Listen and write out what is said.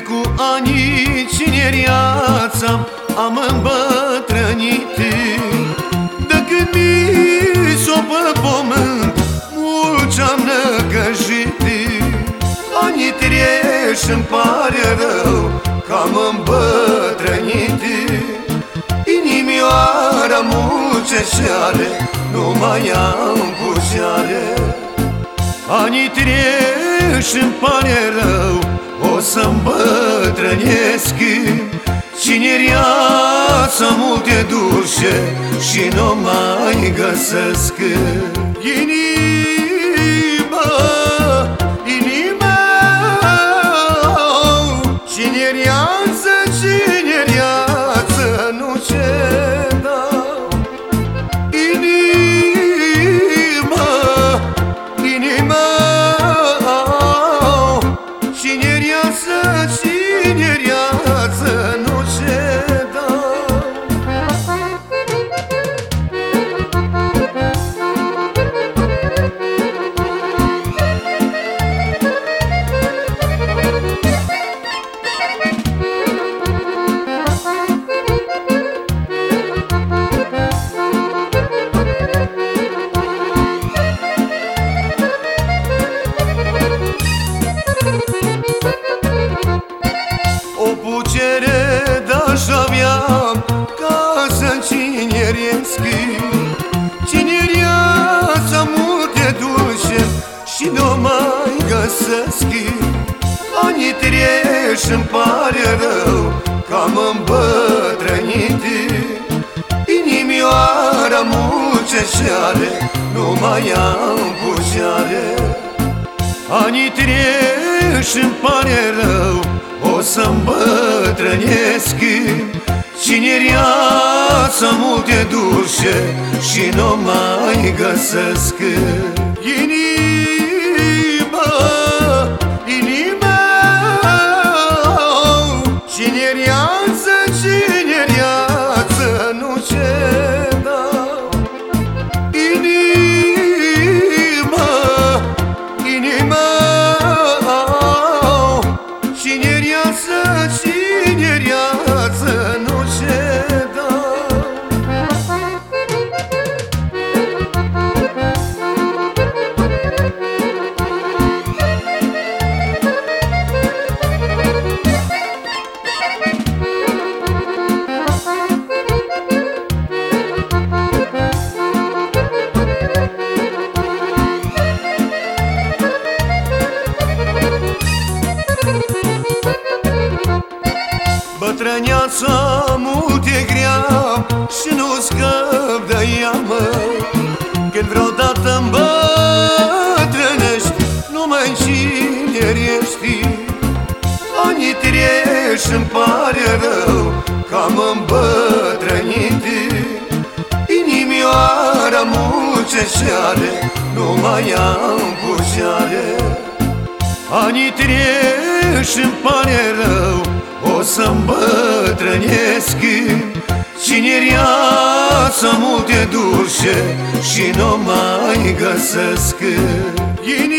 cu ani cineriața am îmbătrânit. De când mi s-o pe pământ mulți am năgăjit. Anii treci îmi pare rău că am îmbătrânit. Inimioara multe seare nu mai am cu seare Anii treci trec și-mi pare rău O să-mi bătrânesc Cineria multe dușe Și nu mai găsesc. Inima, distante cineresc Cinereața multe duce și nu mai găsesc. Anii treci și-mi pare rău că am îmbătrânit. Inimioara muceșeare nu mai am pușeare Anii trec și-mi pare rău O să-mi bătrânesc Cinereața multe dușe Și nu mai găsesc. Inima, Bătrâneața mult e grea Și nu scăp de ea, mă. Când vreodată îmbătrânești Nu mai cinerești Anii treci și-mi pare rău Că am îmbătrânit. Inimioara muceșeare Nu mai am pușeare Anii trec și-mi pare rău O să-mi bătrânesc. Cinereața multe dușe Și nu mai găsesc. Inima